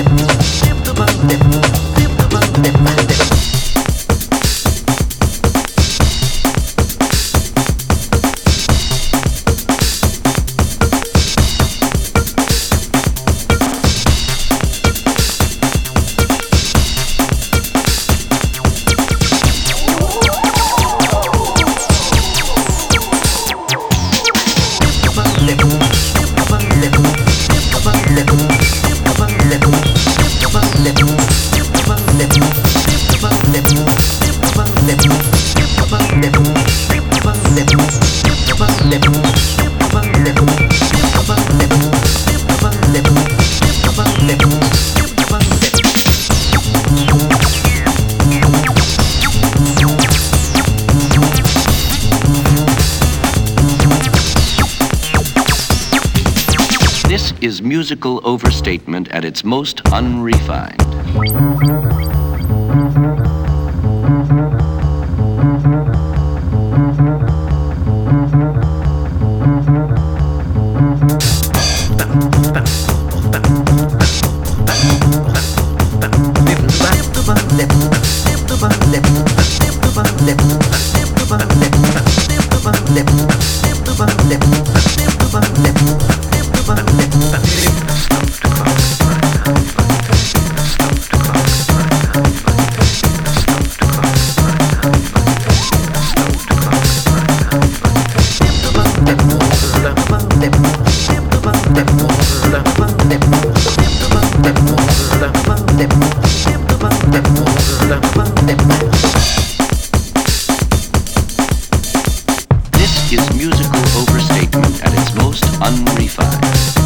step, step above step. Musical overstatement at its most unrefined. is musical overstatement at its most unrefined.